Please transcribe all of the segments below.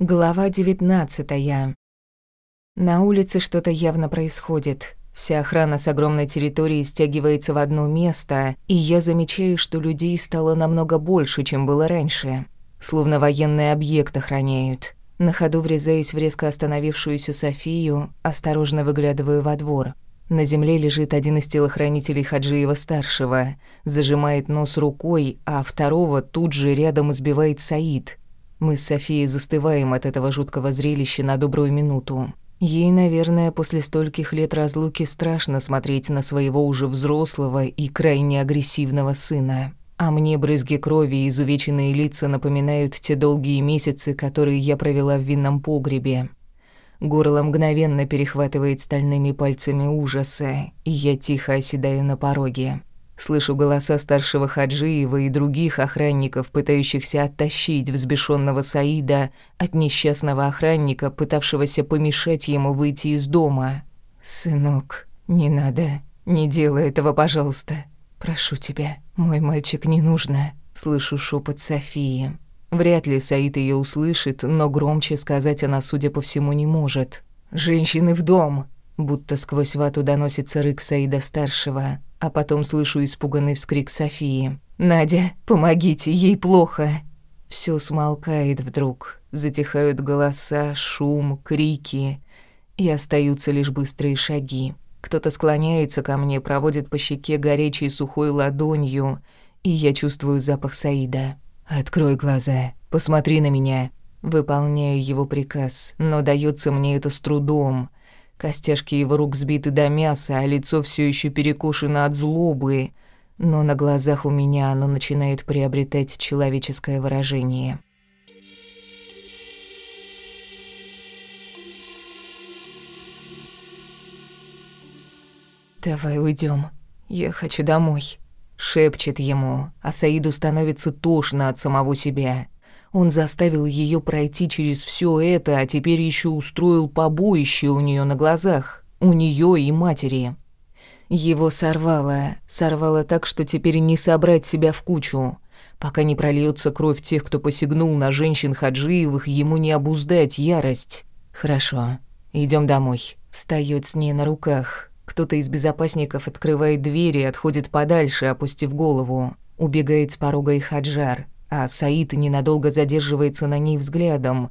Глава 19. На улице что-то явно происходит. Вся охрана с огромной территории стягивается в одно место, и я замечаю, что людей стало намного больше, чем было раньше. Словно военный объект охраняют. На ходу врезаюсь в резко остановившуюся Софию, осторожно выглядываю во двор. На земле лежит один из телохранителей Хаджиева-старшего, зажимает нос рукой, а второго тут же рядом избивает Саид – мы с Софией застываем от этого жуткого зрелища на добрую минуту. Ей, наверное, после стольких лет разлуки страшно смотреть на своего уже взрослого и крайне агрессивного сына. А мне брызги крови и изувеченные лица напоминают те долгие месяцы, которые я провела в винном погребе. Горло мгновенно перехватывает стальными пальцами ужаса, и я тихо оседаю на пороге. Слышу голоса старшего Хаджиева и других охранников, пытающихся оттащить взбешенного Саида от несчастного охранника, пытавшегося помешать ему выйти из дома. «Сынок, не надо, не делай этого, пожалуйста. Прошу тебя, мой мальчик не нужно», — слышу шепот Софии. Вряд ли Саид ее услышит, но громче сказать она, судя по всему, не может. «Женщины в дом!» Будто сквозь вату доносится рык Саида-старшего а потом слышу испуганный вскрик Софии. «Надя, помогите, ей плохо!» Всё смолкает вдруг, затихают голоса, шум, крики, и остаются лишь быстрые шаги. Кто-то склоняется ко мне, проводит по щеке горячей сухой ладонью, и я чувствую запах Саида. «Открой глаза, посмотри на меня». Выполняю его приказ, но даётся мне это с трудом. Костяшки его рук сбиты до мяса, а лицо все еще перекошено от злобы, но на глазах у меня оно начинает приобретать человеческое выражение. «Давай уйдем. Я хочу домой», — шепчет ему, а Саиду становится тошно от самого себя. Он заставил ее пройти через все это, а теперь еще устроил побоище у нее на глазах, у нее и матери. Его сорвало, сорвало так, что теперь не собрать себя в кучу. Пока не прольется кровь тех, кто посягнул на женщин Хаджиевых, ему не обуздать ярость. Хорошо, идем домой. Встает с ней на руках. Кто-то из безопасников открывает дверь и отходит подальше, опустив голову. Убегает с порога и Хаджар а Саид ненадолго задерживается на ней взглядом.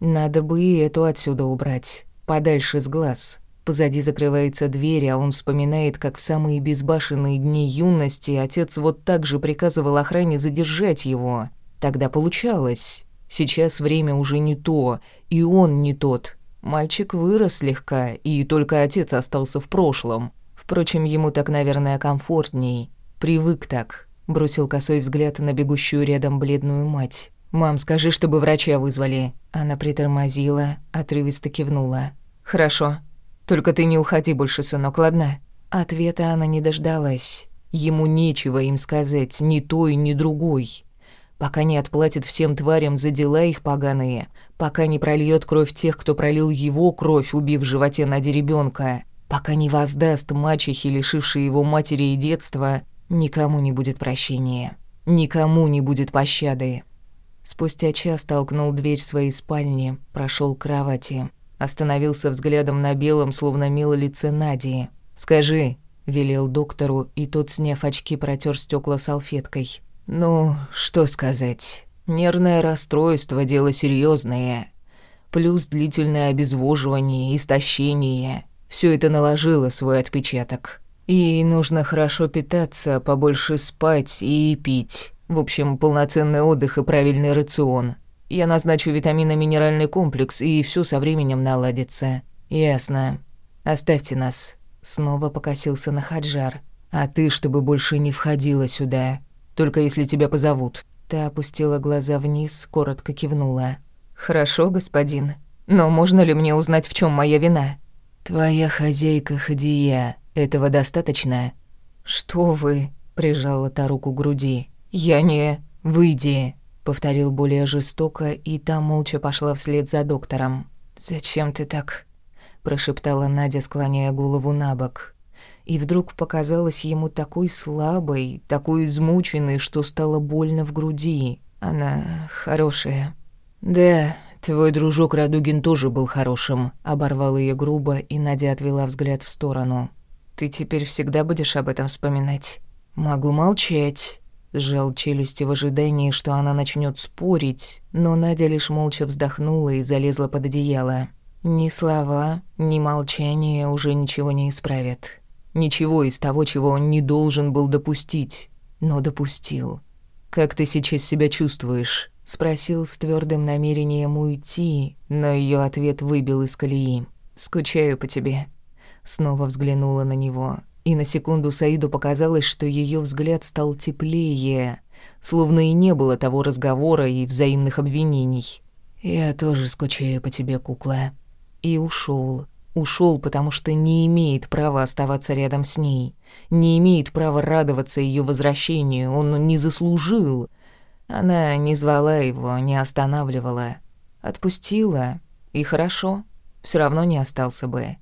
Надо бы и эту отсюда убрать, подальше с глаз. Позади закрывается дверь, а он вспоминает, как в самые безбашенные дни юности отец вот так же приказывал охране задержать его. Тогда получалось. Сейчас время уже не то, и он не тот. Мальчик вырос слегка, и только отец остался в прошлом. Впрочем, ему так, наверное, комфортней. Привык так. Бросил косой взгляд на бегущую рядом бледную мать. «Мам, скажи, чтобы врача вызвали». Она притормозила, отрывисто кивнула. «Хорошо. Только ты не уходи больше, сынок, ладно?» Ответа она не дождалась. Ему нечего им сказать, ни той, ни другой. Пока не отплатит всем тварям за дела их поганые, пока не прольет кровь тех, кто пролил его кровь, убив в животе Нади ребенка, пока не воздаст мачехе, лишившей его матери и детства, Никому не будет прощения. Никому не будет пощады. Спустя час толкнул дверь своей спальни, прошел к кровати. Остановился взглядом на белом, словно мило лице Нади. «Скажи», — велел доктору, и тот, сняв очки, протер стекла салфеткой. «Ну, что сказать. Нервное расстройство — дело серьезное. Плюс длительное обезвоживание, истощение. Все это наложило свой отпечаток. И нужно хорошо питаться, побольше спать и пить. В общем, полноценный отдых и правильный рацион. Я назначу витаминно-минеральный комплекс, и все со временем наладится. Ясно. Оставьте нас. Снова покосился на Хаджар. А ты, чтобы больше не входила сюда. Только если тебя позовут. Та опустила глаза вниз, коротко кивнула. Хорошо, господин. Но можно ли мне узнать, в чем моя вина? Твоя хозяйка Хадия этого достаточно?» «Что вы?» — прижала та руку к груди. «Я не... Выйди!» — повторил более жестоко, и та молча пошла вслед за доктором. «Зачем ты так?» — прошептала Надя, склоняя голову на бок. И вдруг показалась ему такой слабой, такой измученной, что стало больно в груди. Она хорошая. «Да, «Твой дружок Радугин тоже был хорошим», — оборвал ее грубо, и Надя отвела взгляд в сторону. «Ты теперь всегда будешь об этом вспоминать?» «Могу молчать», — сжал челюсти в ожидании, что она начнет спорить, но Надя лишь молча вздохнула и залезла под одеяло. Ни слова, ни молчание уже ничего не исправят. Ничего из того, чего он не должен был допустить, но допустил. «Как ты сейчас себя чувствуешь?» Спросил с твердым намерением уйти, но ее ответ выбил из колеи. «Скучаю по тебе». Снова взглянула на него, и на секунду Саиду показалось, что ее взгляд стал теплее, словно и не было того разговора и взаимных обвинений. «Я тоже скучаю по тебе, кукла». И ушел. Ушел, потому что не имеет права оставаться рядом с ней, не имеет права радоваться ее возвращению, он не заслужил. Она не звала его, не останавливала. Отпустила. И хорошо. Все равно не остался бы.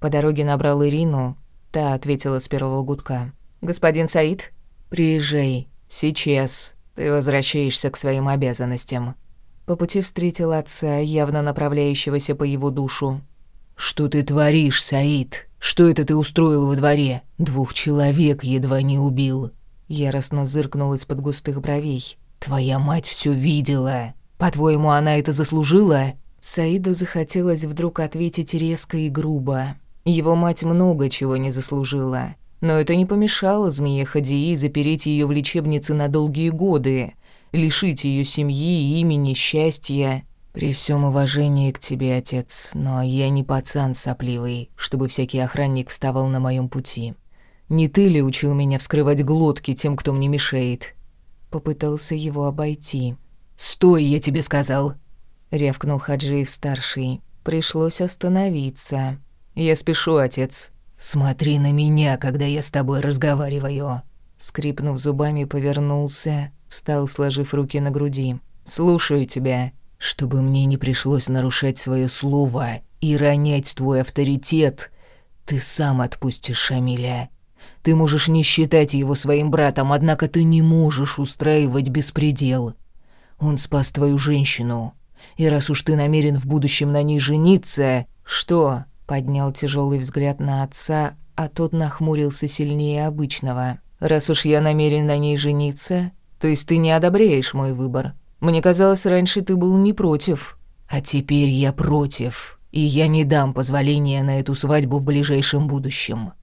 По дороге набрал Ирину. Та ответила с первого гудка. «Господин Саид?» «Приезжай. Сейчас. Ты возвращаешься к своим обязанностям». По пути встретил отца, явно направляющегося по его душу. «Что ты творишь, Саид? Что это ты устроил во дворе? Двух человек едва не убил». Яростно зыркнул из-под густых бровей. «Твоя мать все видела. По-твоему, она это заслужила?» Саиду захотелось вдруг ответить резко и грубо. Его мать много чего не заслужила. Но это не помешало змее Хадии запереть ее в лечебнице на долгие годы, лишить ее семьи, имени, счастья. «При всем уважении к тебе, отец, но я не пацан сопливый, чтобы всякий охранник вставал на моем пути. Не ты ли учил меня вскрывать глотки тем, кто мне мешает? попытался его обойти. «Стой, я тебе сказал!» — рявкнул Хаджиев-старший. Пришлось остановиться. «Я спешу, отец». «Смотри на меня, когда я с тобой разговариваю». Скрипнув зубами, повернулся, встал, сложив руки на груди. «Слушаю тебя. Чтобы мне не пришлось нарушать свое слово и ронять твой авторитет, ты сам отпустишь Шамиля. Ты можешь не считать его своим братом, однако ты не можешь устраивать беспредел. Он спас твою женщину. И раз уж ты намерен в будущем на ней жениться... Что? Поднял тяжелый взгляд на отца, а тот нахмурился сильнее обычного. Раз уж я намерен на ней жениться, то есть ты не одобряешь мой выбор. Мне казалось, раньше ты был не против. А теперь я против, и я не дам позволения на эту свадьбу в ближайшем будущем.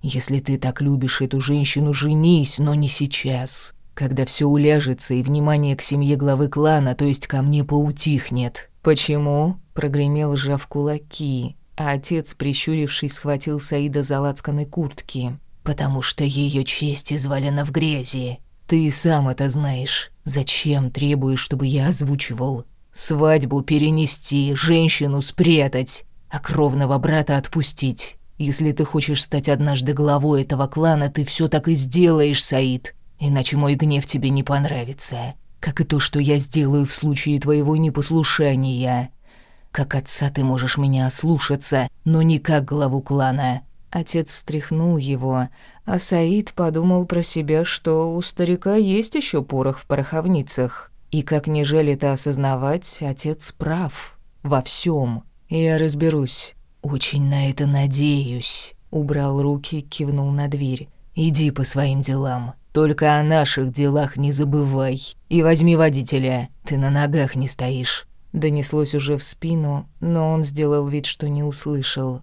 Если ты так любишь эту женщину, женись, но не сейчас. Когда все уляжется и внимание к семье главы клана, то есть ко мне, поутихнет. Почему? прогремел, сжав кулаки, а отец, прищурившись, схватил Саида за лацканы куртки. «Потому что ее честь извалена в грязи. Ты сам это знаешь. Зачем требуешь, чтобы я озвучивал? Свадьбу перенести, женщину спрятать, а кровного брата отпустить. Если ты хочешь стать однажды главой этого клана, ты все так и сделаешь, Саид. Иначе мой гнев тебе не понравится. Как и то, что я сделаю в случае твоего непослушания. Как отца ты можешь меня ослушаться, но не как главу клана». Отец встряхнул его, а Саид подумал про себя, что у старика есть еще порох в пороховницах. И как не жаль это осознавать, отец прав. Во всем. Я разберусь. «Очень на это надеюсь», — убрал руки, кивнул на дверь. «Иди по своим делам. Только о наших делах не забывай. И возьми водителя, ты на ногах не стоишь». Донеслось уже в спину, но он сделал вид, что не услышал.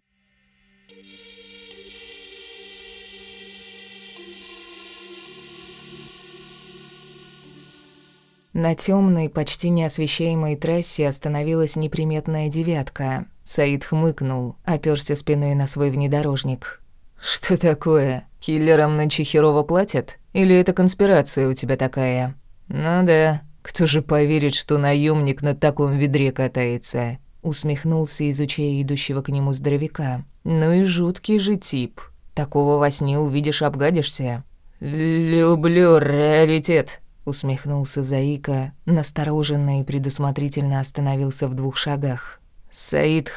На темной, почти неосвещаемой трассе остановилась неприметная девятка. Саид хмыкнул, оперся спиной на свой внедорожник. «Что такое? Киллерам нынче херово платят? Или это конспирация у тебя такая?» «Ну да, кто же поверит, что наемник на таком ведре катается?» Усмехнулся, изучая идущего к нему здоровяка. «Ну и жуткий же тип. Такого во сне увидишь, обгадишься». «Люблю реалитет», — усмехнулся Заика, настороженно и предусмотрительно остановился в двух шагах. «Саид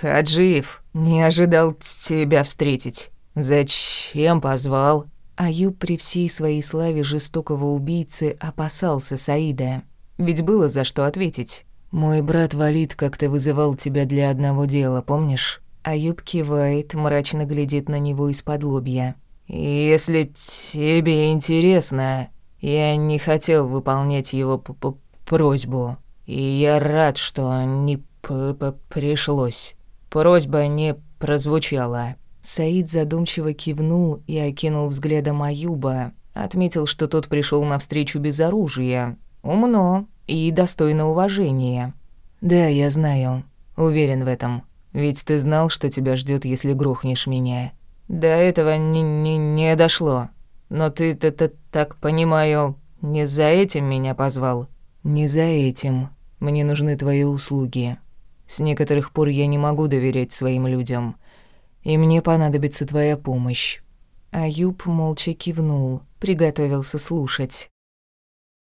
Хаджиев, не ожидал тебя встретить. Зачем позвал?» Аюб при всей своей славе жестокого убийцы опасался Саида. Ведь было за что ответить. Мой брат Валид как-то вызывал тебя для одного дела, помнишь? Аюб кивает, мрачно глядит на него из-под лобья. «Если тебе интересно, я не хотел выполнять его п -п просьбу, и я рад, что не п -п пришлось. Просьба не прозвучала». Саид задумчиво кивнул и окинул взглядом Аюба, отметил, что тот пришел навстречу без оружия. Умно и достойно уважения. «Да, я знаю. Уверен в этом. Ведь ты знал, что тебя ждет, если грохнешь меня. До этого не, не, не дошло. Но ты-то -то, так понимаю, не за этим меня позвал? Не за этим. Мне нужны твои услуги. С некоторых пор я не могу доверять своим людям. И мне понадобится твоя помощь. Аюб молча кивнул, приготовился слушать.